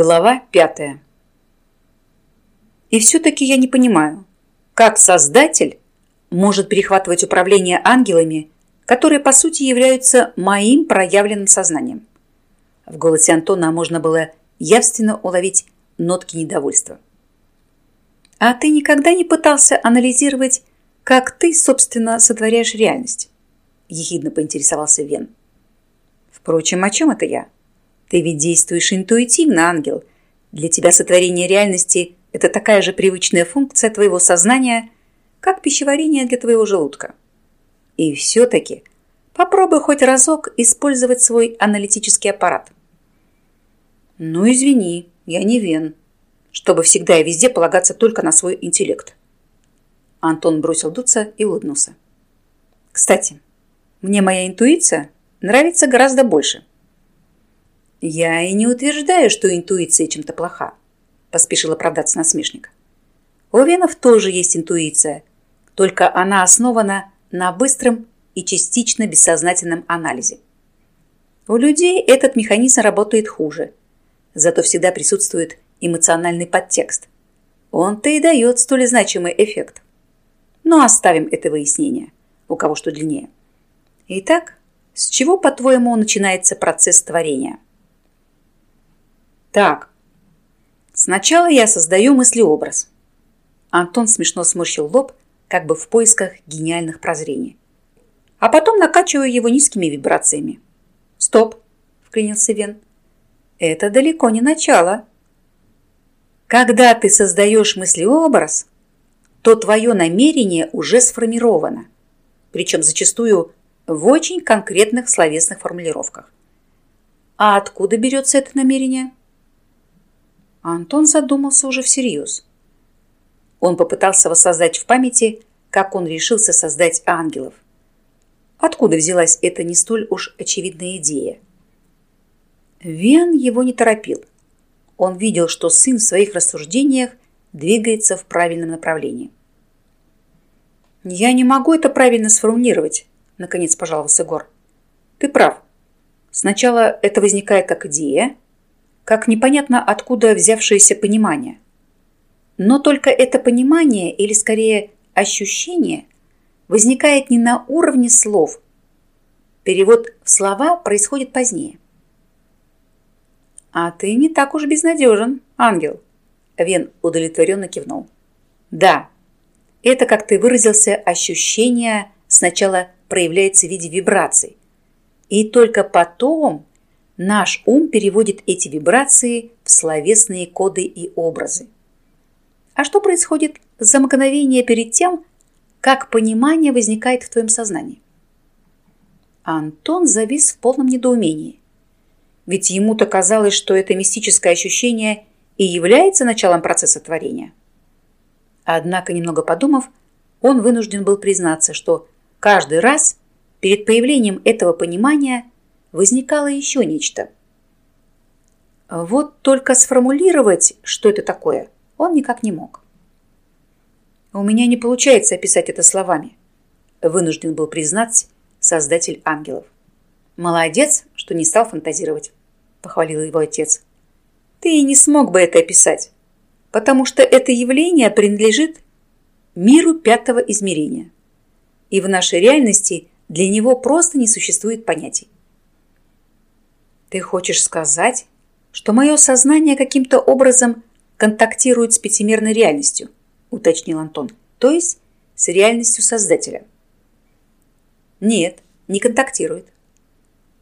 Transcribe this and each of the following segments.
Глава пятая. И все-таки я не понимаю, как Создатель может перехватывать управление ангелами, которые, по сути, являются моим проявленным сознанием. В голосе Антона можно было явственно уловить нотки недовольства. А ты никогда не пытался анализировать, как ты, собственно, сотворяешь реальность? Ехидно поинтересовался Вен. Впрочем, о чем это я? Ты ведь действуешь интуитивно, ангел. Для тебя сотворение реальности – это такая же привычная функция твоего сознания, как пищеварение для твоего желудка. И все-таки попробуй хоть разок использовать свой аналитический аппарат. Ну, извини, я не вен, чтобы всегда и везде полагаться только на свой интеллект. Антон бросил дуться и улыбнулся. Кстати, мне моя интуиция нравится гораздо больше. «Я и не утверждаю, что интуиция чем-то плоха», – поспешил оправдаться насмешник. «У венов тоже есть интуиция, только она основана на быстром и частично бессознательном анализе. У людей этот механизм работает хуже, зато всегда присутствует эмоциональный подтекст. Он-то и дает столь значимый эффект. Но оставим это выяснение, у кого что длиннее. Итак, с чего, по-твоему, начинается процесс творения? Так, сначала я создаю мыслеобраз. Антон смешно сморщил лоб, как бы в поисках гениальных прозрений. А потом накачиваю его низкими вибрациями. Стоп, вклинился Вен. Это далеко не начало. Когда ты создаешь мыслеобраз, то твое намерение уже сформировано, причем зачастую в очень конкретных словесных формулировках. А откуда берется это намерение? А Антон задумался уже всерьез. Он попытался воссоздать в памяти, как он решился создать ангелов. Откуда взялась эта не столь уж очевидная идея? Вен его не торопил. Он видел, что сын в своих рассуждениях двигается в правильном направлении. «Я не могу это правильно сформулировать», — наконец пожаловался Гор. «Ты прав. Сначала это возникает как идея, как непонятно откуда взявшееся понимание. Но только это понимание, или скорее ощущение, возникает не на уровне слов. Перевод в слова происходит позднее. «А ты не так уж безнадежен, ангел», – Вен удовлетворенно кивнул. «Да, это, как ты выразился, ощущение сначала проявляется в виде вибраций, и только потом Наш ум переводит эти вибрации в словесные коды и образы. А что происходит за мгновение перед тем, как понимание возникает в твоем сознании? Антон завис в полном недоумении. Ведь ему-то казалось, что это мистическое ощущение и является началом процесса творения. Однако, немного подумав, он вынужден был признаться, что каждый раз перед появлением этого понимания – возникало еще нечто. Вот только сформулировать, что это такое, он никак не мог. «У меня не получается описать это словами», вынужден был признать создатель ангелов. «Молодец, что не стал фантазировать», – похвалил его отец. «Ты и не смог бы это описать, потому что это явление принадлежит миру пятого измерения, и в нашей реальности для него просто не существует понятий. Ты хочешь сказать, что мое сознание каким-то образом контактирует с пятимерной реальностью, уточнил Антон, то есть с реальностью Создателя. Нет, не контактирует.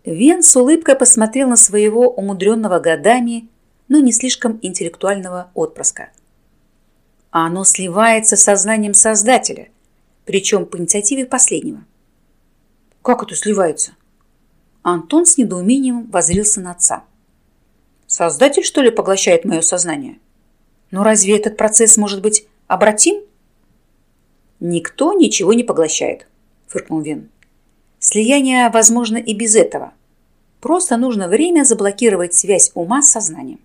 Вен с улыбкой посмотрел на своего умудренного годами, но не слишком интеллектуального отпрыска. А оно сливается с сознанием Создателя, причем по инициативе последнего. Как это сливается? Антон с недоумением возрился на отца. «Создатель, что ли, поглощает мое сознание? Но разве этот процесс может быть обратим?» «Никто ничего не поглощает», – фыркнул Вен. «Слияние возможно и без этого. Просто нужно время заблокировать связь ума с сознанием.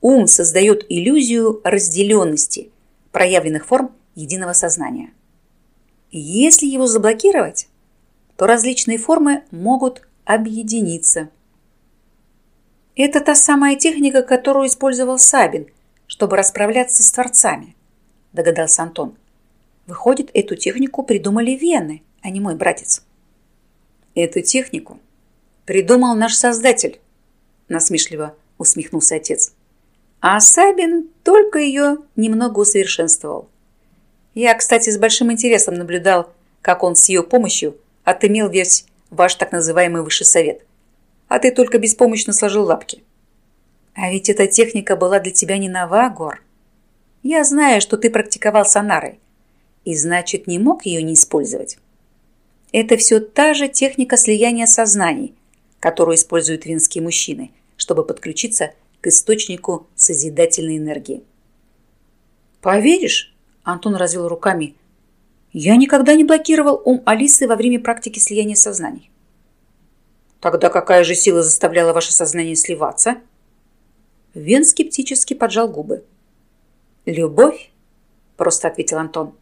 Ум создает иллюзию разделенности проявленных форм единого сознания. Если его заблокировать, то различные формы могут объединиться. Это та самая техника, которую использовал Сабин, чтобы расправляться с творцами, догадался Антон. Выходит, эту технику придумали вены, а не мой братец. Эту технику придумал наш создатель, насмешливо усмехнулся отец. А Сабин только ее немного усовершенствовал. Я, кстати, с большим интересом наблюдал, как он с ее помощью отымел весь ваш так называемый высший совет. А ты только беспомощно сложил лапки. А ведь эта техника была для тебя не нова, Гор. Я знаю, что ты практиковал сонарой, и значит, не мог ее не использовать. Это все та же техника слияния сознаний, которую используют венские мужчины, чтобы подключиться к источнику созидательной энергии. «Поверишь?» – Антон развел руками. «Я никогда не блокировал ум Алисы во время практики слияния сознаний». «Тогда какая же сила заставляла ваше сознание сливаться?» Вен скептически поджал губы. «Любовь?» – просто ответил Антон.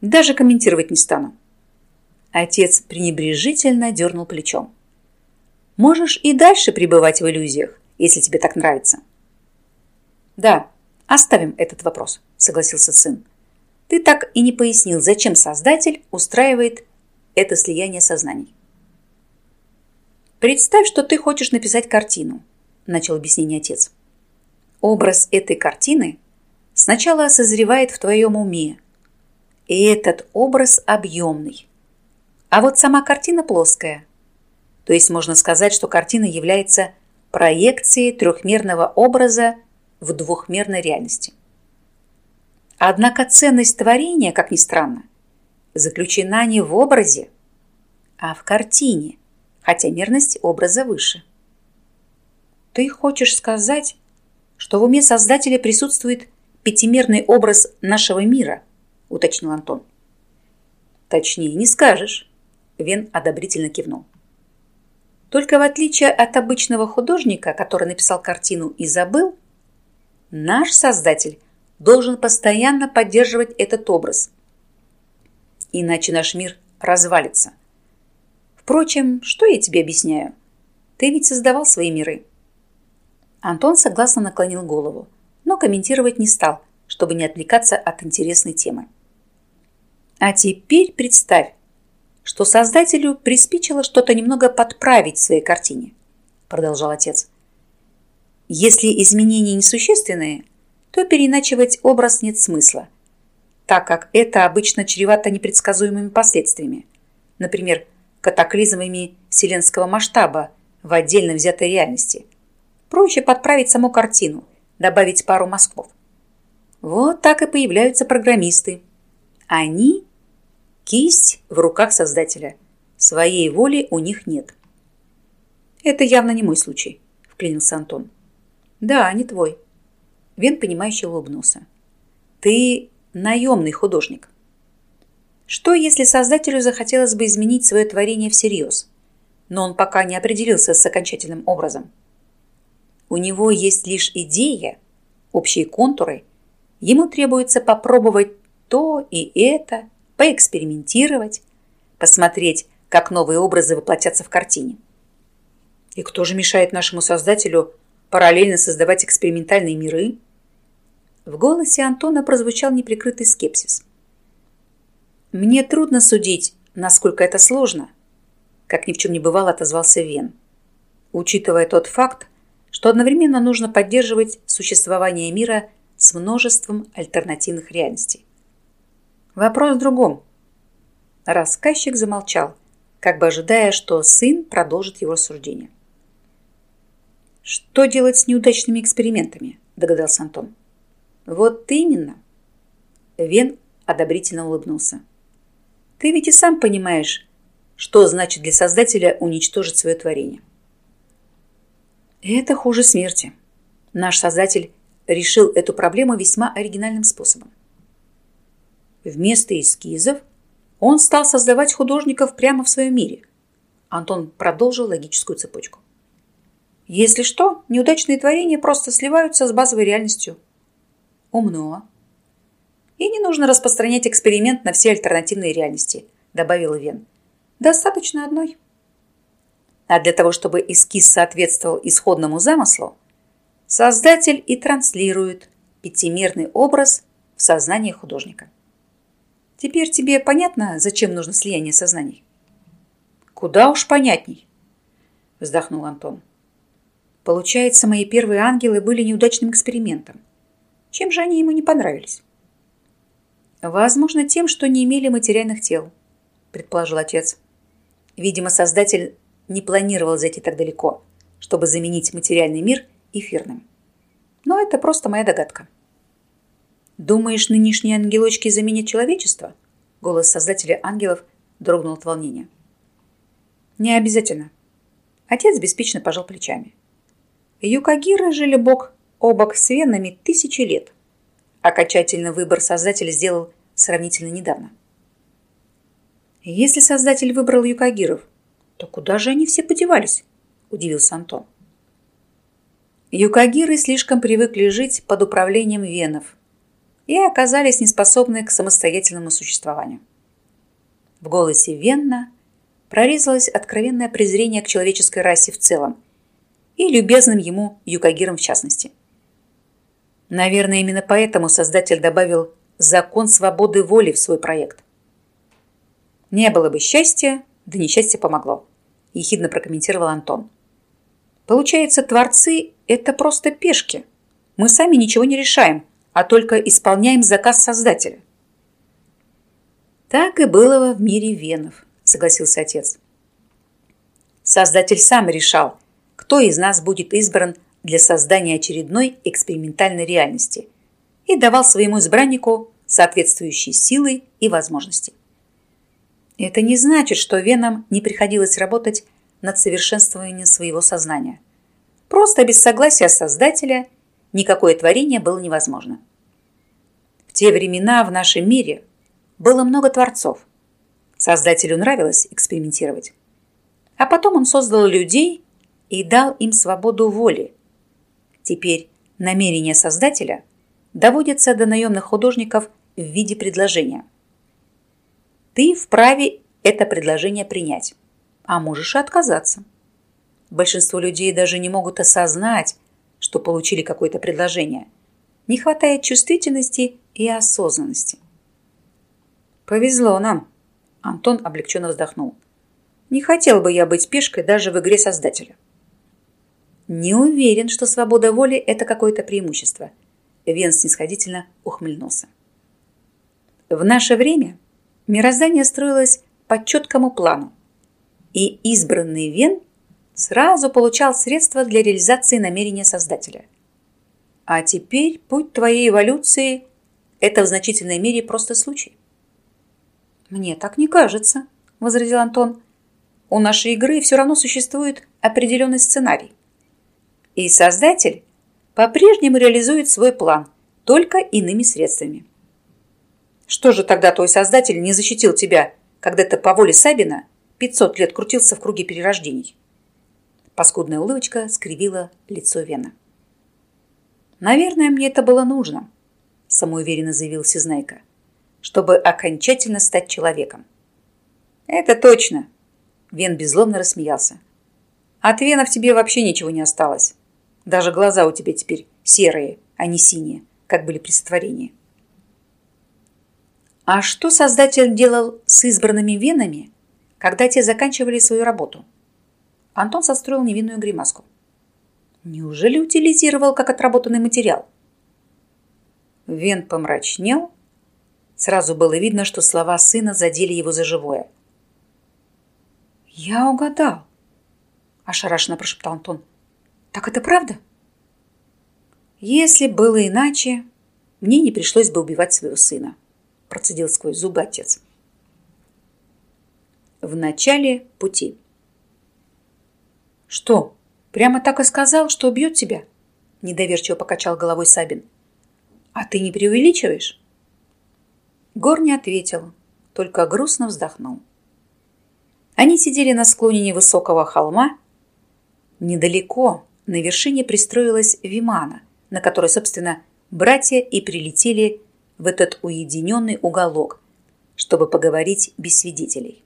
«Даже комментировать не стану». Отец пренебрежительно дернул плечом. «Можешь и дальше пребывать в иллюзиях, если тебе так нравится». «Да, оставим этот вопрос», – согласился сын. «Ты так и не пояснил, зачем Создатель устраивает это слияние сознаний». «Представь, что ты хочешь написать картину», – начал объяснение отец. «Образ этой картины сначала созревает в твоем уме, и этот образ объемный. А вот сама картина плоская. То есть можно сказать, что картина является проекцией трехмерного образа в двухмерной реальности. Однако ценность творения, как ни странно, заключена не в образе, а в картине – хотя мерность образа выше. Ты хочешь сказать, что в уме Создателя присутствует пятимерный образ нашего мира, уточнил Антон. Точнее не скажешь, Вен одобрительно кивнул. Только в отличие от обычного художника, который написал картину и забыл, наш Создатель должен постоянно поддерживать этот образ. Иначе наш мир развалится – Впрочем, что я тебе объясняю? Ты ведь создавал свои миры. Антон согласно наклонил голову, но комментировать не стал, чтобы не отвлекаться от интересной темы. А теперь представь, что создателю приспичило что-то немного подправить в своей картине, продолжал отец. Если изменения несущественные, то переначивать образ нет смысла, так как это обычно чревато непредсказуемыми последствиями. Например, катаклизмами вселенского масштаба в отдельно взятой реальности. Проще подправить саму картину, добавить пару мазков. Вот так и появляются программисты. Они – кисть в руках создателя. Своей воли у них нет. Это явно не мой случай, вклинился Антон. Да, не твой. Вен, понимающе улыбнулся. Ты наемный художник. Что, если создателю захотелось бы изменить свое творение всерьез, но он пока не определился с окончательным образом? У него есть лишь идея, общие контуры, ему требуется попробовать то и это, поэкспериментировать, посмотреть, как новые образы воплотятся в картине. И кто же мешает нашему создателю параллельно создавать экспериментальные миры? В голосе Антона прозвучал неприкрытый скепсис – мне трудно судить, насколько это сложно, как ни в чем не бывало отозвался Вен, учитывая тот факт, что одновременно нужно поддерживать существование мира с множеством альтернативных реальностей. Вопрос в другом. Рассказчик замолчал, как бы ожидая, что сын продолжит его рассуждение. «Что делать с неудачными экспериментами?» – догадался Антон. «Вот именно!» Вен одобрительно улыбнулся. Ты ведь и сам понимаешь, что значит для Создателя уничтожить свое творение. Это хуже смерти. Наш Создатель решил эту проблему весьма оригинальным способом. Вместо эскизов он стал создавать художников прямо в своем мире. Антон продолжил логическую цепочку. Если что, неудачные творения просто сливаются с базовой реальностью. Умно. И не нужно распространять эксперимент на все альтернативные реальности, добавил Вен. Достаточно одной. А для того, чтобы эскиз соответствовал исходному замыслу, создатель и транслирует пятимерный образ в сознание художника. Теперь тебе понятно, зачем нужно слияние сознаний? Куда уж понятней, вздохнул Антон. Получается, мои первые ангелы были неудачным экспериментом. Чем же они ему не понравились? Возможно, тем, что не имели материальных тел, предположил отец. Видимо, создатель не планировал зайти так далеко, чтобы заменить материальный мир эфирным. Но это просто моя догадка. «Думаешь, нынешние ангелочки заменят человечество?» Голос создателя ангелов дрогнул от волнения. «Не обязательно». Отец беспечно пожал плечами. Юкагиры жили бок о с венами тысячи лет. Окончательный выбор создатель сделал сравнительно недавно. Если создатель выбрал юкагиров, то куда же они все подевались? Удивился Антон. Юкагиры слишком привыкли жить под управлением венов и оказались неспособны к самостоятельному существованию. В голосе Венна прорезалось откровенное презрение к человеческой расе в целом и любезным ему юкагирам в частности. Наверное, именно поэтому создатель добавил закон свободы воли в свой проект. Не было бы счастья, да несчастье помогло, ехидно прокомментировал Антон. Получается, творцы – это просто пешки. Мы сами ничего не решаем, а только исполняем заказ создателя. Так и было в мире венов, согласился отец. Создатель сам решал, кто из нас будет избран для создания очередной экспериментальной реальности и давал своему избраннику соответствующие силы и возможности. Это не значит, что венам не приходилось работать над совершенствованием своего сознания. Просто без согласия Создателя никакое творение было невозможно. В те времена в нашем мире было много творцов. Создателю нравилось экспериментировать. А потом он создал людей и дал им свободу воли. Теперь намерения Создателя доводятся до наемных художников в виде предложения. Ты вправе это предложение принять, а можешь и отказаться. Большинство людей даже не могут осознать, что получили какое-то предложение. Не хватает чувствительности и осознанности. «Повезло нам», – Антон облегченно вздохнул. «Не хотел бы я быть пешкой даже в игре Создателя». Не уверен, что свобода воли – это какое-то преимущество. Вен снисходительно ухмыльнулся. В наше время мироздание строилось по четкому плану, и избранный Вен сразу получал средства для реализации намерения Создателя. А теперь путь твоей эволюции – это в значительной мере просто случай. «Мне так не кажется», – возразил Антон. «У нашей игры все равно существует определенный сценарий. И создатель по-прежнему реализует свой план, только иными средствами. Что же тогда твой создатель не защитил тебя, когда ты по воле Сабина 500 лет крутился в круге перерождений? Паскудная улыбочка скривила лицо Вена. «Наверное, мне это было нужно», – самоуверенно заявил Сизнайка, «чтобы окончательно стать человеком». «Это точно», – Вен беззлобно рассмеялся. «От Вена в тебе вообще ничего не осталось. Даже глаза у тебя теперь серые, а не синие, как были при сотворении. А что создатель делал с избранными венами, когда те заканчивали свою работу? Антон состроил невинную гримаску. Неужели утилизировал как отработанный материал? Вен помрачнел. Сразу было видно, что слова сына задели его за живое. «Я угадал», – ошарашенно прошептал Антон. Так это правда? Если было иначе, мне не пришлось бы убивать своего сына, процедил сквозь зубы отец. В начале пути. Что, прямо так и сказал, что убьет тебя? Недоверчиво покачал головой Сабин. А ты не преувеличиваешь? Гор не ответил, только грустно вздохнул. Они сидели на склоне невысокого холма. Недалеко, на вершине пристроилась Вимана, на которой, собственно, братья и прилетели в этот уединенный уголок, чтобы поговорить без свидетелей.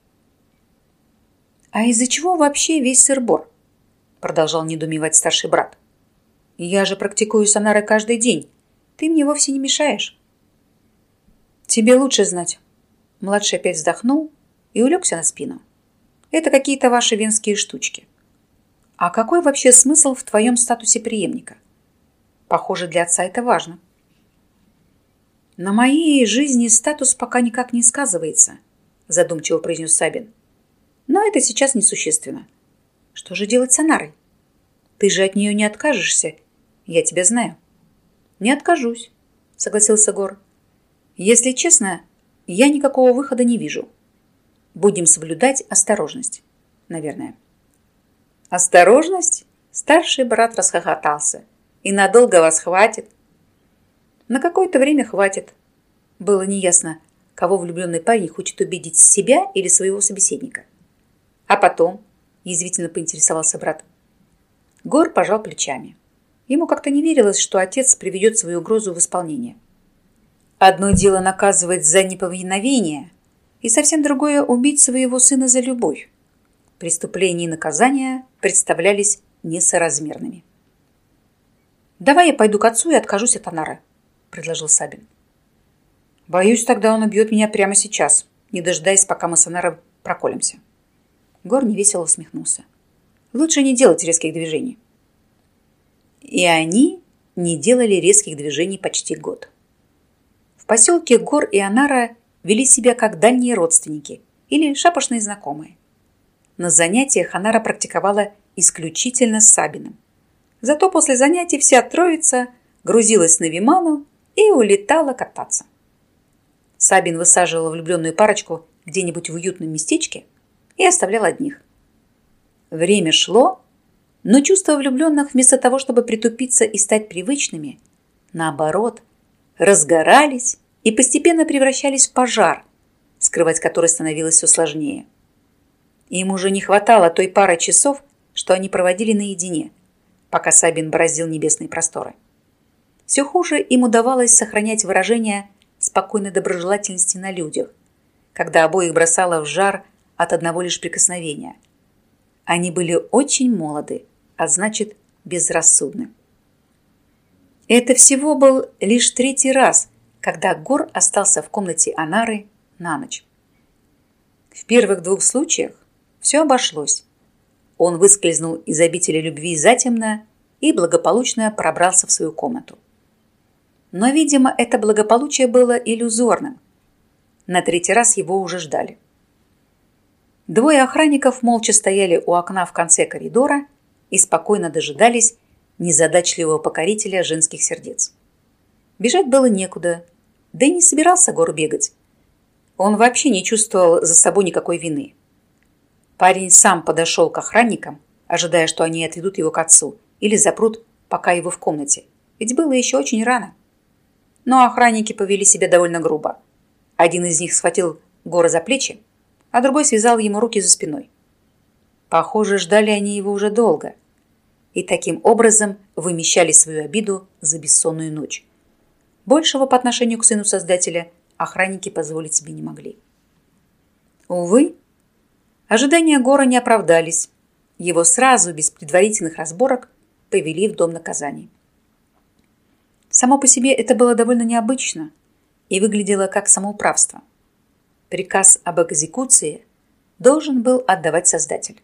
«А из-за чего вообще весь сыр-бор?» Продолжал недоумевать старший брат. «Я же практикую сонары каждый день. Ты мне вовсе не мешаешь». «Тебе лучше знать». Младший опять вздохнул и улегся на спину. «Это какие-то ваши венские штучки». «А какой вообще смысл в твоем статусе преемника?» «Похоже, для отца это важно». «На моей жизни статус пока никак не сказывается», задумчиво произнес Сабин. «Но это сейчас несущественно. Что же делать с Анарой? Ты же от нее не откажешься. Я тебя знаю». «Не откажусь», согласился Гор. Если честно, я никакого выхода не вижу. Будем соблюдать осторожность, наверное. Осторожность? Старший брат расхохотался. И надолго вас хватит? На какое-то время хватит. Было неясно, кого влюбленный парень хочет убедить себя или своего собеседника. А потом, язвительно поинтересовался брат. Гор пожал плечами. Ему как-то не верилось, что отец приведет свою угрозу в исполнение. Одно дело наказывать за неповиновение, и совсем другое – убить своего сына за любовь. Преступления и наказания представлялись несоразмерными. «Давай я пойду к отцу и откажусь от Анары», – предложил Сабин. «Боюсь, тогда он убьет меня прямо сейчас, не дожидаясь, пока мы с Анарой проколемся». Гор невесело усмехнулся. «Лучше не делать резких движений». И они не делали резких движений почти год поселке Гор и Анара вели себя как дальние родственники или шапошные знакомые. На занятиях Анара практиковала исключительно с Сабиным. Зато после занятий вся троица грузилась на Виману и улетала кататься. Сабин высаживал влюбленную парочку где-нибудь в уютном местечке и оставлял одних. Время шло, но чувства влюбленных вместо того, чтобы притупиться и стать привычными, наоборот, разгорались и постепенно превращались в пожар, скрывать который становилось все сложнее. Им уже не хватало той пары часов, что они проводили наедине, пока Сабин бороздил небесные просторы. Все хуже им удавалось сохранять выражение спокойной доброжелательности на людях, когда обоих бросало в жар от одного лишь прикосновения. Они были очень молоды, а значит, безрассудны. Это всего был лишь третий раз, когда Гор остался в комнате Анары на ночь. В первых двух случаях все обошлось. Он выскользнул из обители любви затемно и благополучно пробрался в свою комнату. Но, видимо, это благополучие было иллюзорным. На третий раз его уже ждали. Двое охранников молча стояли у окна в конце коридора и спокойно дожидались незадачливого покорителя женских сердец. Бежать было некуда, да и не собирался Гор бегать. Он вообще не чувствовал за собой никакой вины. Парень сам подошел к охранникам, ожидая, что они отведут его к отцу или запрут, пока его в комнате, ведь было еще очень рано. Но охранники повели себя довольно грубо. Один из них схватил Гора за плечи, а другой связал ему руки за спиной. Похоже, ждали они его уже долго и таким образом вымещали свою обиду за бессонную ночь. Большего по отношению к сыну Создателя охранники позволить себе не могли. Увы, ожидания Гора не оправдались. Его сразу, без предварительных разборок, повели в дом наказаний. Само по себе это было довольно необычно и выглядело как самоуправство. Приказ об экзекуции должен был отдавать Создатель.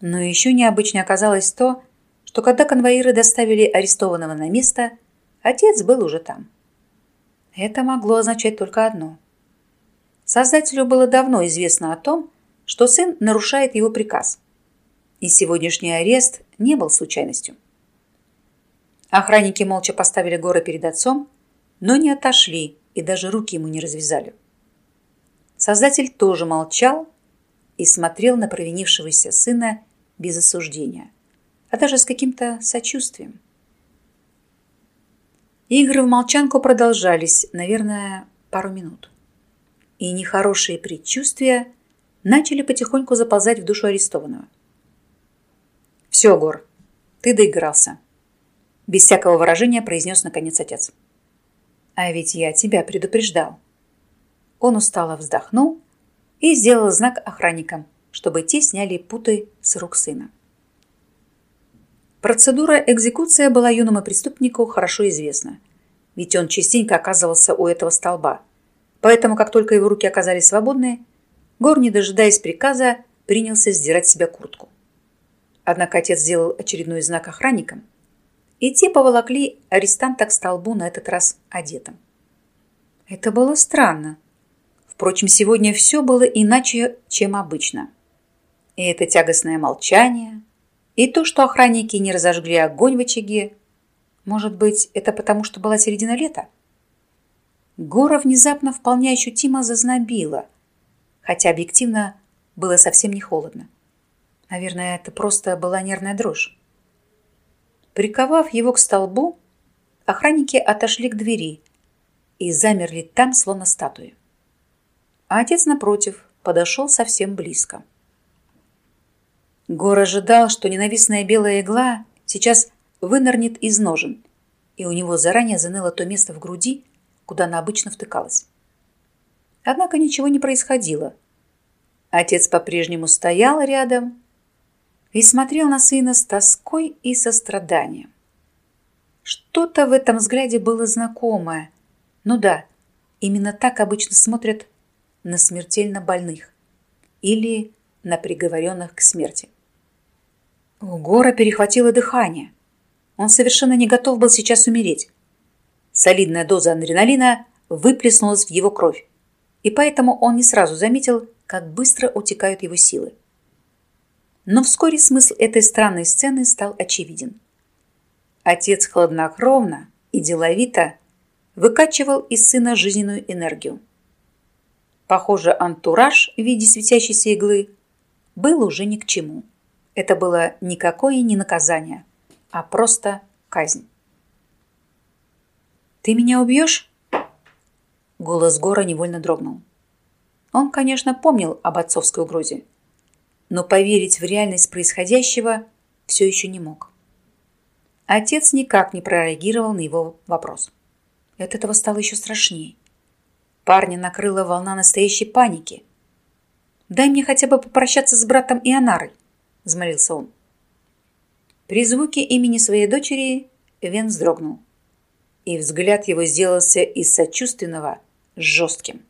Но еще необычнее оказалось то, что когда конвоиры доставили арестованного на место – Отец был уже там. Это могло означать только одно. Создателю было давно известно о том, что сын нарушает его приказ. И сегодняшний арест не был случайностью. Охранники молча поставили Гора перед отцом, но не отошли и даже руки ему не развязали. Создатель тоже молчал и смотрел на провинившегося сына без осуждения, а даже с каким-то сочувствием. Игры в молчанку продолжались, наверное, пару минут. И нехорошие предчувствия начали потихоньку заползать в душу арестованного. «Все, Гор, ты доигрался», – без всякого выражения произнес наконец отец. «А ведь я тебя предупреждал». Он устало вздохнул и сделал знак охранникам, чтобы те сняли путы с рук сына. Процедура экзекуции была юному преступнику хорошо известна, ведь он частенько оказывался у этого столба. Поэтому, как только его руки оказались свободны, Гор, не дожидаясь приказа, принялся сдирать с себя куртку. Однако отец сделал очередной знак охранникам, и те поволокли арестанта к столбу на этот раз одетым. Это было странно. Впрочем, сегодня все было иначе, чем обычно. И это тягостное молчание, и то, что охранники не разожгли огонь в очаге. Может быть, это потому, что была середина лета? Гора внезапно вполне ощутимо зазнобила, хотя объективно было совсем не холодно. Наверное, это просто была нервная дрожь. Приковав его к столбу, охранники отошли к двери и замерли там, словно статуи. А отец, напротив, подошел совсем близко. Гор ожидал, что ненавистная белая игла сейчас вынырнет из ножен, и у него заранее заныло то место в груди, куда она обычно втыкалась. Однако ничего не происходило. Отец по-прежнему стоял рядом и смотрел на сына с тоской и состраданием. Что-то в этом взгляде было знакомое. Ну да, именно так обычно смотрят на смертельно больных или на приговоренных к смерти. У Гора перехватило дыхание. Он совершенно не готов был сейчас умереть. Солидная доза адреналина выплеснулась в его кровь, и поэтому он не сразу заметил, как быстро утекают его силы. Но вскоре смысл этой странной сцены стал очевиден. Отец хладнокровно и деловито выкачивал из сына жизненную энергию. Похоже, антураж в виде светящейся иглы был уже ни к чему. Это было никакое не наказание, а просто казнь. «Ты меня убьешь?» Голос Гора невольно дрогнул. Он, конечно, помнил об отцовской угрозе, но поверить в реальность происходящего все еще не мог. Отец никак не прореагировал на его вопрос. И от этого стало еще страшнее. Парня накрыла волна настоящей паники. «Дай мне хотя бы попрощаться с братом Ионарой», – взмолился он. При звуке имени своей дочери Вен вздрогнул, и взгляд его сделался из сочувственного жестким.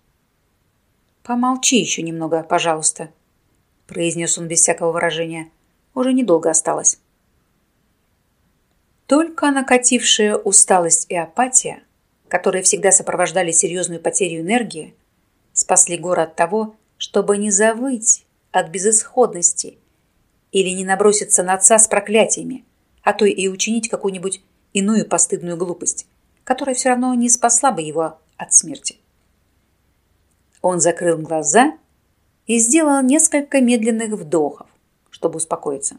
«Помолчи еще немного, пожалуйста», – произнес он без всякого выражения. «Уже недолго осталось». Только накатившая усталость и апатия – которые всегда сопровождали серьезную потерю энергии, спасли город от того, чтобы не завыть от безысходности или не наброситься на отца с проклятиями, а то и учинить какую-нибудь иную постыдную глупость, которая все равно не спасла бы его от смерти. Он закрыл глаза и сделал несколько медленных вдохов, чтобы успокоиться.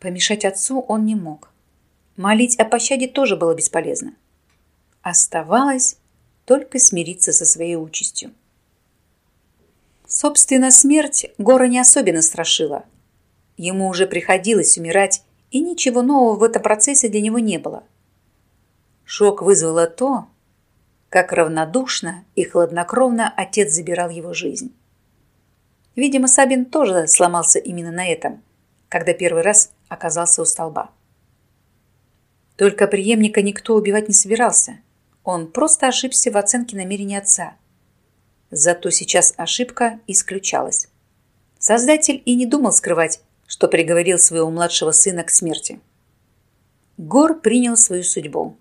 Помешать отцу он не мог. Молить о пощаде тоже было бесполезно. Оставалось только смириться со своей участью. Собственно, смерть Гора не особенно страшила. Ему уже приходилось умирать, и ничего нового в этом процессе для него не было. Шок вызвало то, как равнодушно и хладнокровно отец забирал его жизнь. Видимо, Сабин тоже сломался именно на этом, когда первый раз оказался у столба. Только преемника никто убивать не собирался – он просто ошибся в оценке намерений отца. Зато сейчас ошибка исключалась. Создатель и не думал скрывать, что приговорил своего младшего сына к смерти. Гор принял свою судьбу.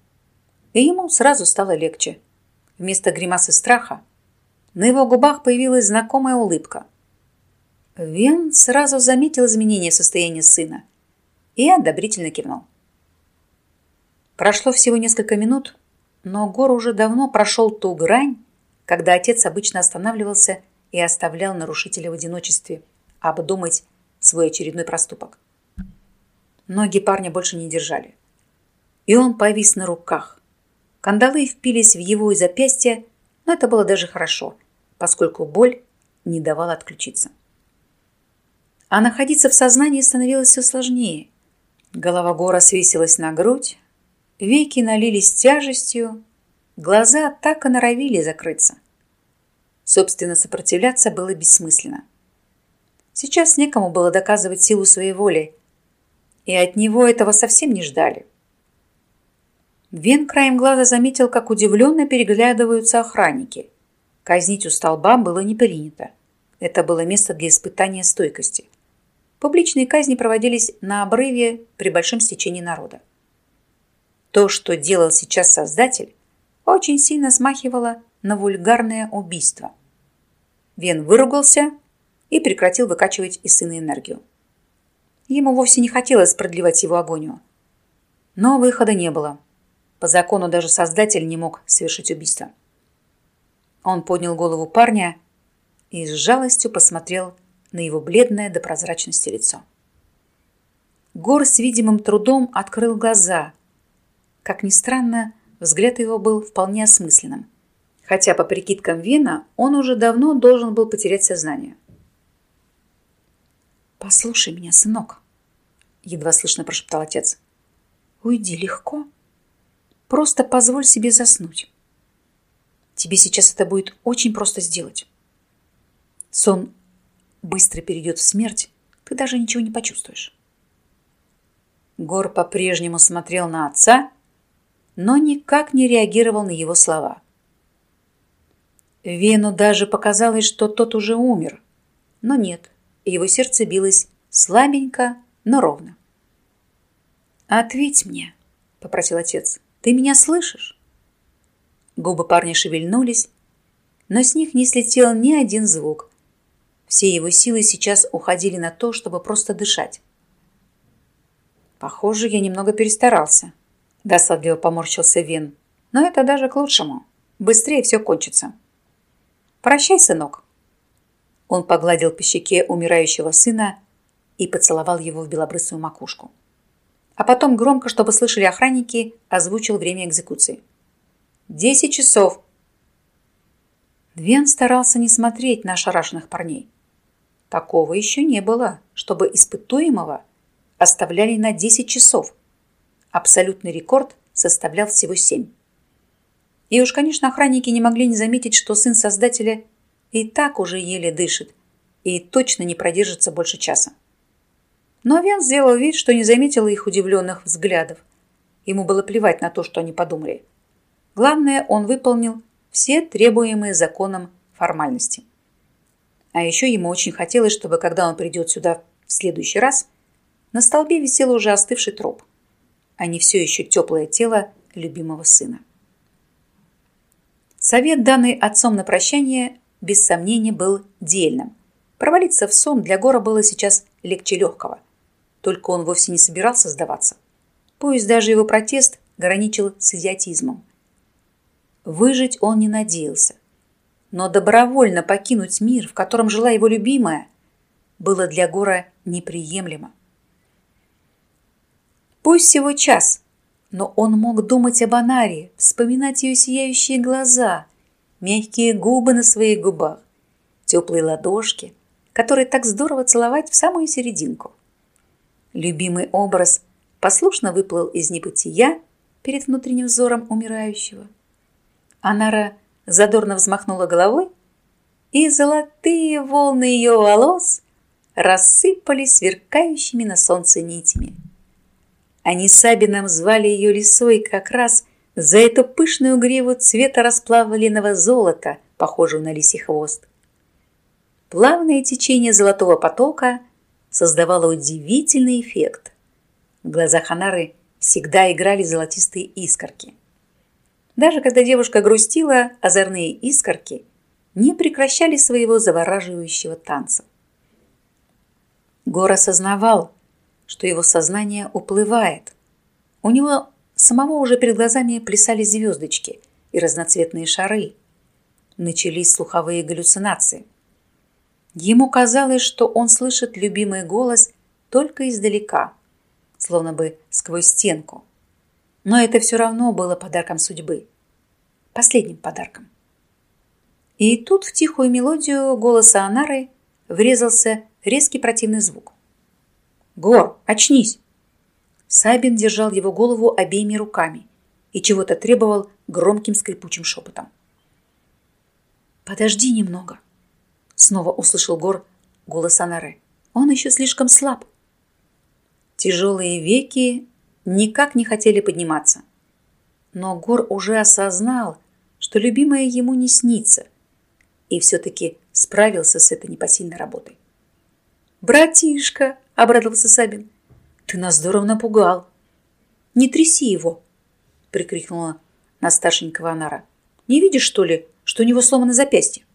И ему сразу стало легче. Вместо гримасы страха на его губах появилась знакомая улыбка. Вен сразу заметил изменение состояния сына и одобрительно кивнул. Прошло всего несколько минут, но Гор уже давно прошел ту грань, когда отец обычно останавливался и оставлял нарушителя в одиночестве обдумать свой очередной проступок. Ноги парня больше не держали. И он повис на руках. Кандалы впились в его запястье, но это было даже хорошо, поскольку боль не давала отключиться. А находиться в сознании становилось все сложнее. Голова Гора свесилась на грудь, Веки налились тяжестью, глаза так и норовили закрыться. Собственно, сопротивляться было бессмысленно. Сейчас некому было доказывать силу своей воли, и от него этого совсем не ждали. Вен краем глаза заметил, как удивленно переглядываются охранники. Казнить у столба было не принято. Это было место для испытания стойкости. Публичные казни проводились на обрыве при большом стечении народа. То, что делал сейчас Создатель, очень сильно смахивало на вульгарное убийство. Вен выругался и прекратил выкачивать из сына энергию. Ему вовсе не хотелось продлевать его агонию. Но выхода не было. По закону даже Создатель не мог совершить убийство. Он поднял голову парня и с жалостью посмотрел на его бледное до прозрачности лицо. Гор с видимым трудом открыл глаза. Как ни странно, взгляд его был вполне осмысленным. Хотя, по прикидкам Вена, он уже давно должен был потерять сознание. «Послушай меня, сынок», — едва слышно прошептал отец. «Уйди легко. Просто позволь себе заснуть. Тебе сейчас это будет очень просто сделать. Сон быстро перейдет в смерть, ты даже ничего не почувствуешь». Гор по-прежнему смотрел на отца, но никак не реагировал на его слова. Вену даже показалось, что тот уже умер, но нет его сердце билось слабенько, но ровно. «Ответь мне», — попросил отец, — «ты меня слышишь?» Губы парня шевельнулись, но с них не слетел ни один звук. Все его силы сейчас уходили на то, чтобы просто дышать. «Похоже, я немного перестарался», — досадливо поморщился Вен. «Но это даже к лучшему. Быстрее все кончится». «Прощай, сынок», он погладил по щеке умирающего сына и поцеловал его в белобрысую макушку. А потом громко, чтобы слышали охранники, озвучил время экзекуции. «Десять часов!» Двен старался не смотреть на ошарашенных парней. Такого еще не было, чтобы испытуемого оставляли на 10 часов. Абсолютный рекорд составлял всего 7. И уж, конечно, охранники не могли не заметить, что сын создателя и так уже еле дышит и точно не продержится больше часа. Но Вен сделал вид, что не заметил их удивленных взглядов. Ему было плевать на то, что они подумали. Главное, он выполнил все требуемые законом формальности. А еще ему очень хотелось, чтобы, когда он придет сюда в следующий раз, на столбе висел уже остывший труп, а не все еще теплое тело любимого сына. Совет, данный отцом на прощание, без сомнения был дельным. Провалиться в сон для Гора было сейчас легче легкого. Только он вовсе не собирался сдаваться. Пусть даже его протест граничил с идиотизмом. Выжить он не надеялся. Но добровольно покинуть мир, в котором жила его любимая, было для Гора неприемлемо. Пусть всего час, но он мог думать об Анаре, вспоминать ее сияющие глаза – мягкие губы на своих губах, теплые ладошки, которые так здорово целовать в самую серединку. Любимый образ послушно выплыл из небытия перед внутренним взором умирающего. Анара задорно взмахнула головой, и золотые волны ее волос рассыпались сверкающими на солнце нитями. Они с звали ее лисой как раз за эту пышную гриву цвета расплавленного золота, похожую на лисий хвост. Плавное течение золотого потока создавало удивительный эффект. В глазах Анары всегда играли золотистые искорки. Даже когда девушка грустила, озорные искорки не прекращали своего завораживающего танца. Гор осознавал, что его сознание уплывает. У него Самого уже перед глазами плясали звездочки и разноцветные шары. Начались слуховые галлюцинации. Ему казалось, что он слышит любимый голос только издалека, словно бы сквозь стенку. Но это все равно было подарком судьбы. Последним подарком. И тут в тихую мелодию голоса Анары врезался резкий противный звук. «Гор, очнись!» Сабин держал его голову обеими руками и чего-то требовал громким скрипучим шепотом. «Подожди немного», — снова услышал Гор голос Анаре. Он еще слишком слаб. Тяжелые веки никак не хотели подниматься. Но Гор уже осознал, что любимая ему не снится, и все-таки справился с этой непосильной работой. «Братишка!» – обрадовался Сабин. «Ты нас здорово напугал!» «Не тряси его!» – прикрикнула на старшенького Анара. «Не видишь, что ли, что у него сломано запястье?»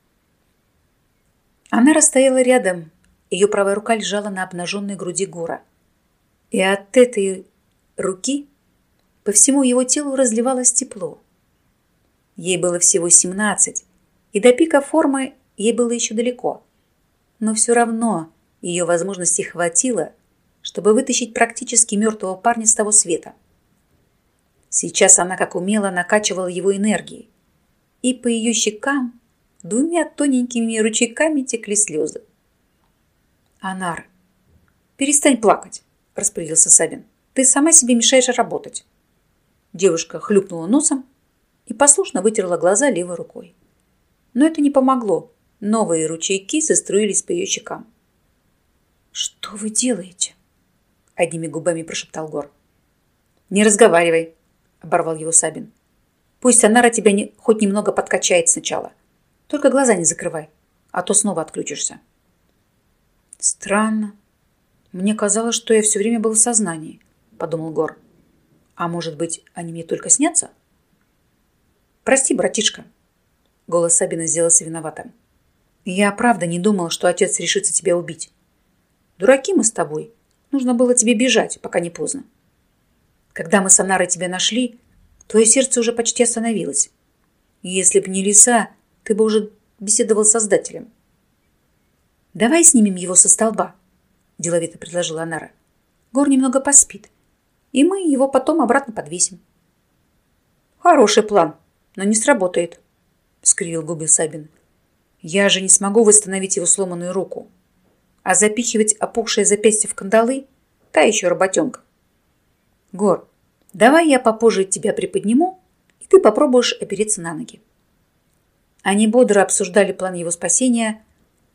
Анара стояла рядом, ее правая рука лежала на обнаженной груди Гора. И от этой руки по всему его телу разливалось тепло. Ей было всего 17, и до пика формы ей было еще далеко. Но все равно ее возможностей хватило, чтобы вытащить практически мертвого парня с того света. Сейчас она как умело накачивала его энергией, и по ее щекам двумя тоненькими ручейками текли слезы. «Анар, перестань плакать», – распорядился Сабин. «Ты сама себе мешаешь работать». Девушка хлюпнула носом и послушно вытерла глаза левой рукой. Но это не помогло. Новые ручейки заструились по ее щекам. «Что вы делаете?» – одними губами прошептал Гор. «Не разговаривай», – оборвал его Сабин. «Пусть Анара тебя не, хоть немного подкачает сначала. Только глаза не закрывай, а то снова отключишься». «Странно. Мне казалось, что я все время был в сознании», – подумал Гор. А может быть, они мне только снятся? Прости, братишка. Голос Сабина сделался виноватым. Я правда не думал, что отец решится тебя убить. Дураки мы с тобой. Нужно было тебе бежать, пока не поздно. Когда мы с Анарой тебя нашли, твое сердце уже почти остановилось. Если б не лиса, ты бы уже беседовал с Создателем. «Давай снимем его со столба», – деловито предложила Анара. «Гор немного поспит и мы его потом обратно подвесим. Хороший план, но не сработает, скривил губы Сабин. Я же не смогу восстановить его сломанную руку. А запихивать опухшее запястье в кандалы – та еще работенка. Гор, давай я попозже тебя приподниму, и ты попробуешь опереться на ноги. Они бодро обсуждали план его спасения,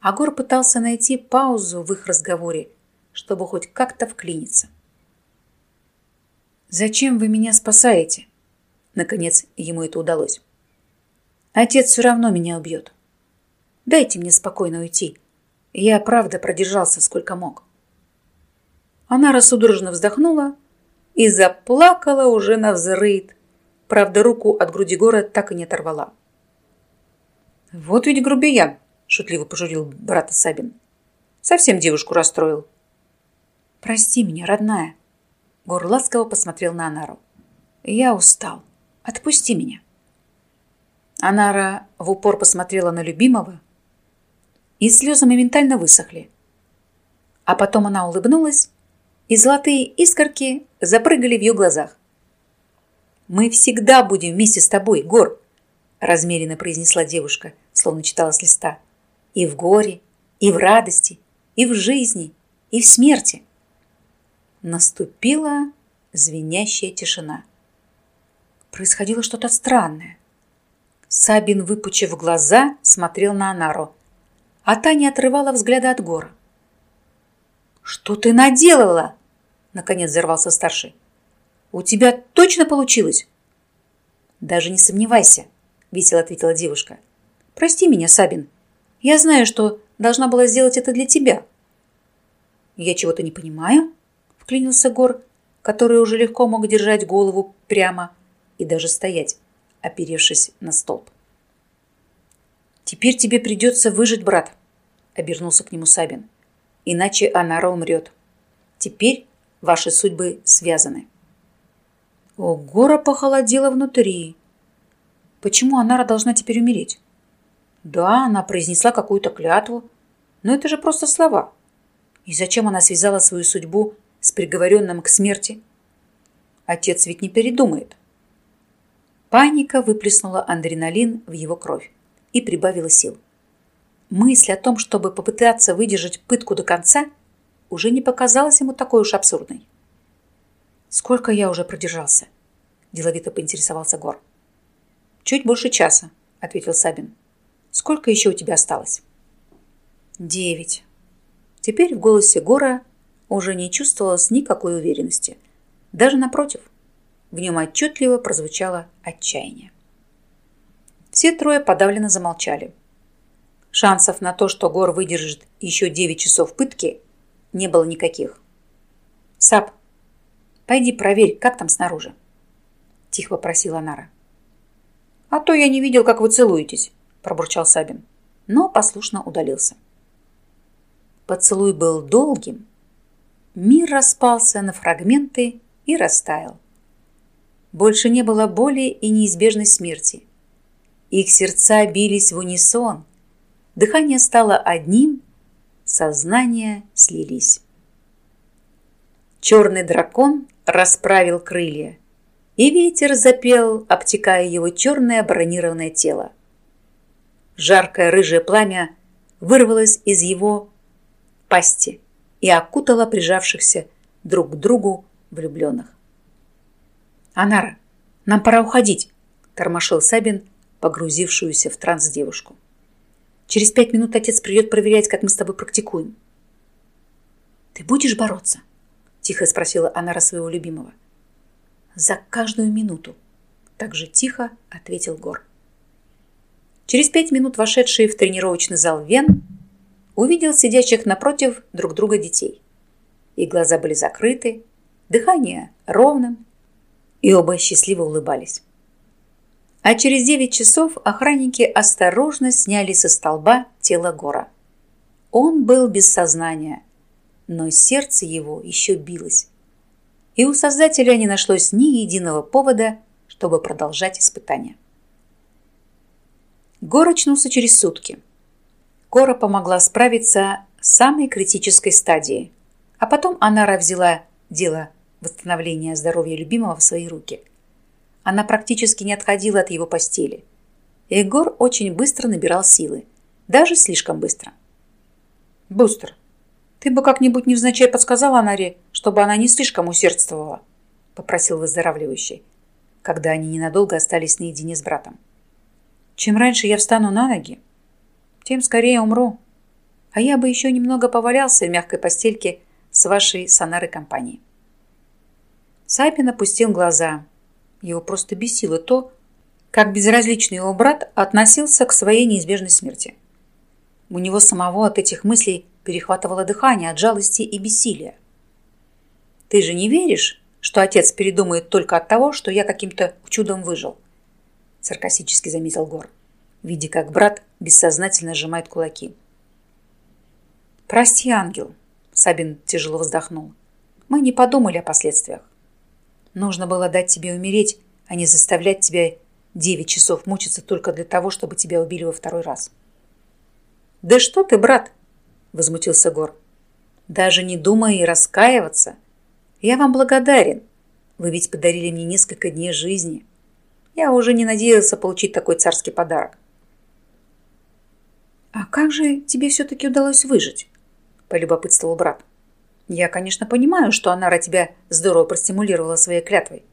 а Гор пытался найти паузу в их разговоре, чтобы хоть как-то вклиниться. «Зачем вы меня спасаете?» Наконец ему это удалось. «Отец все равно меня убьет. Дайте мне спокойно уйти. Я, правда, продержался сколько мог». Она рассудорожно вздохнула и заплакала уже на взрыд. Правда, руку от груди Гора так и не оторвала. «Вот ведь грубиян!» – шутливо пожурил брата Сабин. «Совсем девушку расстроил». «Прости меня, родная», Гор ласково посмотрел на Анару. «Я устал. Отпусти меня». Анара в упор посмотрела на любимого, и слезы моментально высохли. А потом она улыбнулась, и золотые искорки запрыгали в ее глазах. «Мы всегда будем вместе с тобой, Гор», размеренно произнесла девушка, словно читала с листа. «И в горе, и в радости, и в жизни, и в смерти». Наступила звенящая тишина. Происходило что-то странное. Сабин, выпучив глаза, смотрел на Анару, а та не отрывала взгляда от гора. «Что ты наделала?» Наконец взорвался старший. «У тебя точно получилось?» «Даже не сомневайся», — весело ответила девушка. «Прости меня, Сабин. Я знаю, что должна была сделать это для тебя». «Я чего-то не понимаю?» вклинился Гор, который уже легко мог держать голову прямо и даже стоять, оперевшись на столб. «Теперь тебе придется выжить, брат», — обернулся к нему Сабин. «Иначе Анара умрет. Теперь ваши судьбы связаны». У Гора похолодело внутри. Почему Анара должна теперь умереть? Да, она произнесла какую-то клятву, но это же просто слова. И зачем она связала свою судьбу с приговоренным к смерти. Отец ведь не передумает. Паника выплеснула адреналин в его кровь и прибавила сил. Мысль о том, чтобы попытаться выдержать пытку до конца, уже не показалась ему такой уж абсурдной. «Сколько я уже продержался?» – деловито поинтересовался Гор. «Чуть больше часа», – ответил Сабин. «Сколько еще у тебя осталось?» «Девять». Теперь в голосе Гора уже не чувствовалось никакой уверенности. Даже напротив, в нем отчетливо прозвучало отчаяние. Все трое подавленно замолчали. Шансов на то, что Гор выдержит еще 9 часов пытки, не было никаких. «Сап, пойди проверь, как там снаружи», – тихо попросила Нара. «А то я не видел, как вы целуетесь», – пробурчал Сабин, но послушно удалился. Поцелуй был долгим. Мир распался на фрагменты и растаял. Больше не было боли и неизбежной смерти. Их сердца бились в унисон. Дыхание стало одним, сознания слились. Черный дракон расправил крылья, и ветер запел, обтекая его черное бронированное тело. Жаркое рыжее пламя вырвалось из его пасти и окутало прижавшихся друг к другу влюбленных. «Анара, нам пора уходить», – тормошил Сабин погрузившуюся в транс девушку. «Через пять минут отец придет проверять, как мы с тобой практикуем». «Ты будешь бороться?» – тихо спросила Анара своего любимого. «За каждую минуту», – так же тихо ответил Гор. Через пять минут вошедший в тренировочный зал Вен увидел сидящих напротив друг друга детей. Их глаза были закрыты, дыхание ровным, и оба счастливо улыбались. А через девять часов охранники осторожно сняли со столба тело Гора. Он был без сознания, но сердце его еще билось. И у Создателя не нашлось ни единого повода, чтобы продолжать испытания. Гор очнулся через сутки. Кора помогла справиться с самой критической стадией, а потом Анара взяла дело восстановления здоровья любимого в свои руки. Она практически не отходила от его постели. Егор очень быстро набирал силы, даже слишком быстро. «Бустер, ты бы как-нибудь невзначай подсказала Анаре, чтобы она не слишком усердствовала», попросил выздоравливающий, когда они ненадолго остались наедине с братом. «Чем раньше я встану на ноги, тем скорее умру. А я бы еще немного повалялся в мягкой постельке с вашей сонарой компанией. Сайпин опустил глаза. Его просто бесило то, как безразличный его брат относился к своей неизбежной смерти. У него самого от этих мыслей перехватывало дыхание от жалости и бессилия. «Ты же не веришь, что отец передумает только от того, что я каким-то чудом выжил?» Саркастически заметил Гор, видя, как брат бессознательно сжимает кулаки. «Прости, ангел», — Сабин тяжело вздохнул. «Мы не подумали о последствиях. Нужно было дать тебе умереть, а не заставлять тебя девять часов мучиться только для того, чтобы тебя убили во второй раз. «Да что ты, брат!» – возмутился Гор. «Даже не думай и раскаиваться. Я вам благодарен. Вы ведь подарили мне несколько дней жизни. Я уже не надеялся получить такой царский подарок». «А как же тебе все-таки удалось выжить?» – полюбопытствовал брат. Я, конечно, понимаю, что Анара тебя здорово простимулировала своей клятвой.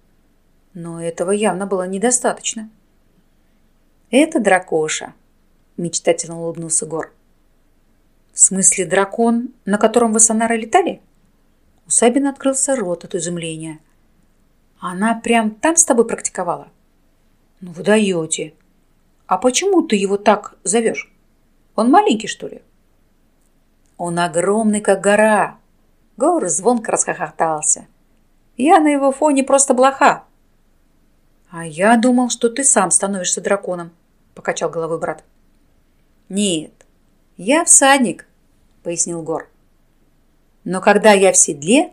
Но этого явно было недостаточно. Это дракоша, мечтательно улыбнулся Гор. В смысле дракон, на котором вы с Анарой летали? У Сабина открылся рот от изумления. Она прям там с тобой практиковала? Ну вы даете. А почему ты его так зовешь? Он маленький, что ли? Он огромный, как гора, Гор звонко расхохотался. Я на его фоне просто блоха. А я думал, что ты сам становишься драконом, покачал головой брат. Нет, я всадник, пояснил Гор. Но когда я в седле,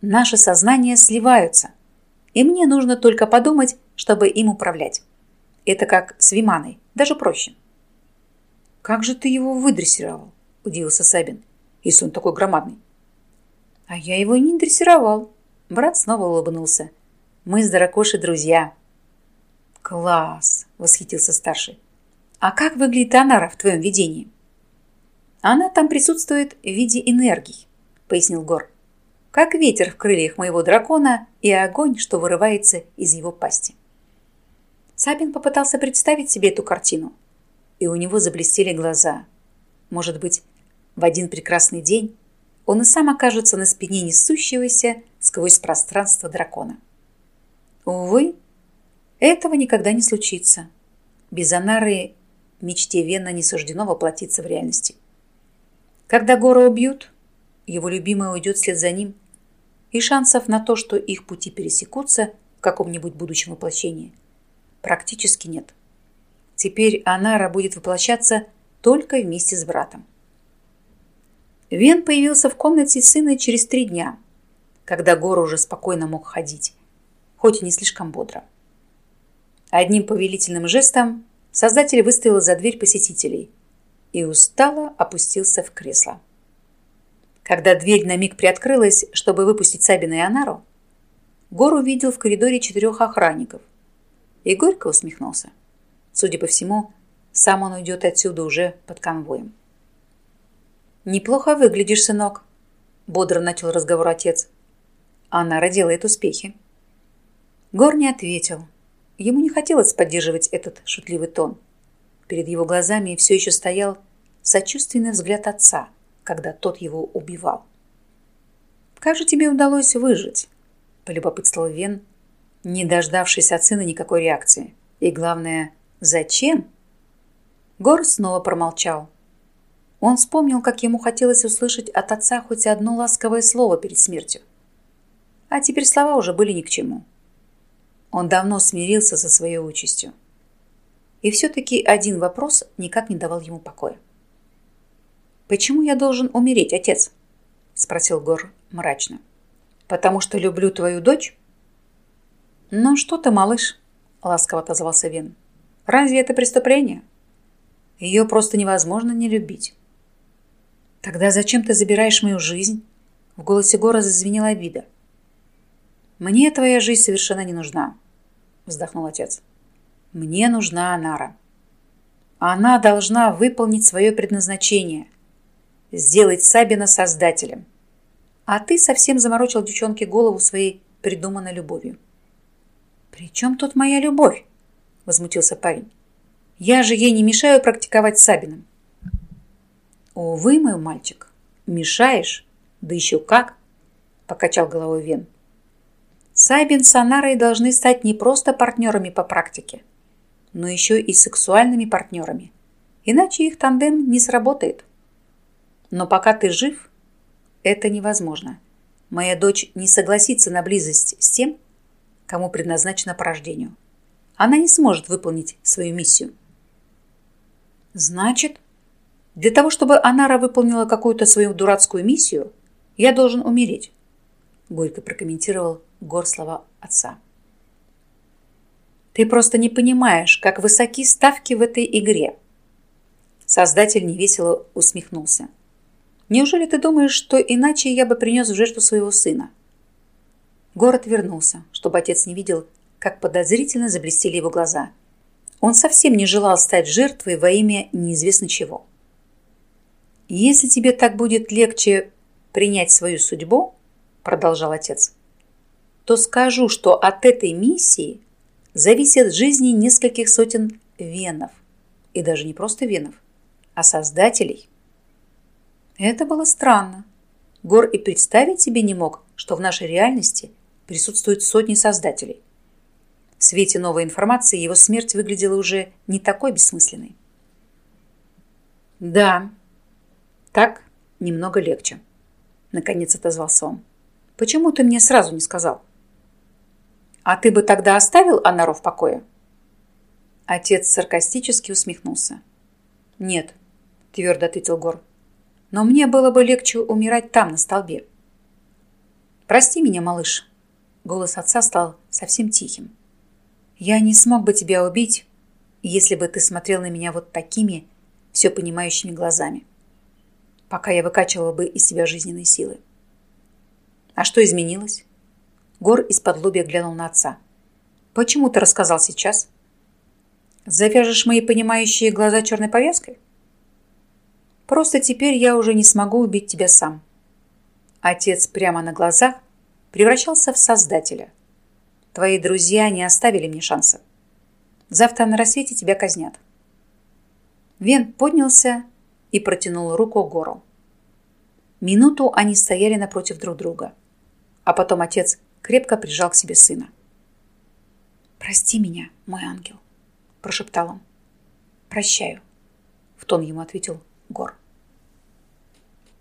наши сознания сливаются, и мне нужно только подумать, чтобы им управлять. Это как с Виманой, даже проще. «Как же ты его выдрессировал?» – удивился Сабин, если он такой громадный. А я его не дрессировал. Брат снова улыбнулся. Мы с Дракошей друзья. Класс, восхитился старший. А как выглядит Анара в твоем видении? Она там присутствует в виде энергии, пояснил Гор. Как ветер в крыльях моего дракона и огонь, что вырывается из его пасти. Сабин попытался представить себе эту картину, и у него заблестели глаза. Может быть, в один прекрасный день он и сам окажется на спине несущегося сквозь пространство дракона. Увы, этого никогда не случится. Без Анары мечте Вена не суждено воплотиться в реальности. Когда Гора убьют, его любимая уйдет вслед за ним, и шансов на то, что их пути пересекутся в каком-нибудь будущем воплощении, практически нет. Теперь Анара будет воплощаться только вместе с братом. Вен появился в комнате сына через три дня, когда Гора уже спокойно мог ходить, хоть и не слишком бодро. Одним повелительным жестом создатель выставил за дверь посетителей и устало опустился в кресло. Когда дверь на миг приоткрылась, чтобы выпустить Сабина и Анару, Гор увидел в коридоре четырех охранников и горько усмехнулся. Судя по всему, сам он уйдет отсюда уже под конвоем. «Неплохо выглядишь, сынок», – бодро начал разговор отец. «Анара делает успехи». Гор не ответил. Ему не хотелось поддерживать этот шутливый тон. Перед его глазами все еще стоял сочувственный взгляд отца, когда тот его убивал. «Как же тебе удалось выжить?» – полюбопытствовал Вен, не дождавшись от сына никакой реакции. «И главное, зачем?» Гор снова промолчал. Он вспомнил, как ему хотелось услышать от отца хоть одно ласковое слово перед смертью. А теперь слова уже были ни к чему. Он давно смирился со своей участью. И все-таки один вопрос никак не давал ему покоя. «Почему я должен умереть, отец?» – спросил Гор мрачно. «Потому что люблю твою дочь?» «Ну что ты, малыш?» – ласково отозвался Вен. «Разве это преступление?» Ее просто невозможно не любить. «Тогда зачем ты забираешь мою жизнь?» В голосе Гора зазвенела обида. «Мне твоя жизнь совершенно не нужна», вздохнул отец. «Мне нужна Анара. Она должна выполнить свое предназначение, сделать Сабина создателем. А ты совсем заморочил девчонке голову своей придуманной любовью». «При чем тут моя любовь?» возмутился парень. «Я же ей не мешаю практиковать Сабином». «Увы, мой мальчик, мешаешь, да еще как!» – покачал головой Вен. Сайбин с Анарой должны стать не просто партнерами по практике, но еще и сексуальными партнерами, иначе их тандем не сработает. Но пока ты жив, это невозможно. Моя дочь не согласится на близость с тем, кому предназначена по рождению. Она не сможет выполнить свою миссию. Значит, для того, чтобы Анара выполнила какую-то свою дурацкую миссию, я должен умереть», — горько прокомментировал Гор слова отца. «Ты просто не понимаешь, как высоки ставки в этой игре». Создатель невесело усмехнулся. «Неужели ты думаешь, что иначе я бы принес в жертву своего сына?» Город вернулся, чтобы отец не видел, как подозрительно заблестели его глаза. Он совсем не желал стать жертвой во имя неизвестно чего. «Если тебе так будет легче принять свою судьбу, — продолжал отец, — то скажу, что от этой миссии зависят жизни нескольких сотен венов. И даже не просто венов, а создателей. Это было странно. Гор и представить себе не мог, что в нашей реальности присутствуют сотни создателей. В свете новой информации его смерть выглядела уже не такой бессмысленной. Да, так немного легче. Наконец отозвался он. Почему ты мне сразу не сказал? А ты бы тогда оставил Анару в покое? Отец саркастически усмехнулся. Нет, твердо ответил Гор. Но мне было бы легче умирать там, на столбе. Прости меня, малыш. Голос отца стал совсем тихим. Я не смог бы тебя убить, если бы ты смотрел на меня вот такими все понимающими глазами пока я выкачивала бы из себя жизненные силы. А что изменилось? Гор из-под лобья глянул на отца. Почему ты рассказал сейчас? Завяжешь мои понимающие глаза черной повязкой? Просто теперь я уже не смогу убить тебя сам. Отец прямо на глазах превращался в создателя. Твои друзья не оставили мне шанса. Завтра на рассвете тебя казнят. Вен поднялся и протянул руку Гору. Минуту они стояли напротив друг друга, а потом отец крепко прижал к себе сына. «Прости меня, мой ангел», – прошептал он. «Прощаю», – в тон ему ответил Гор.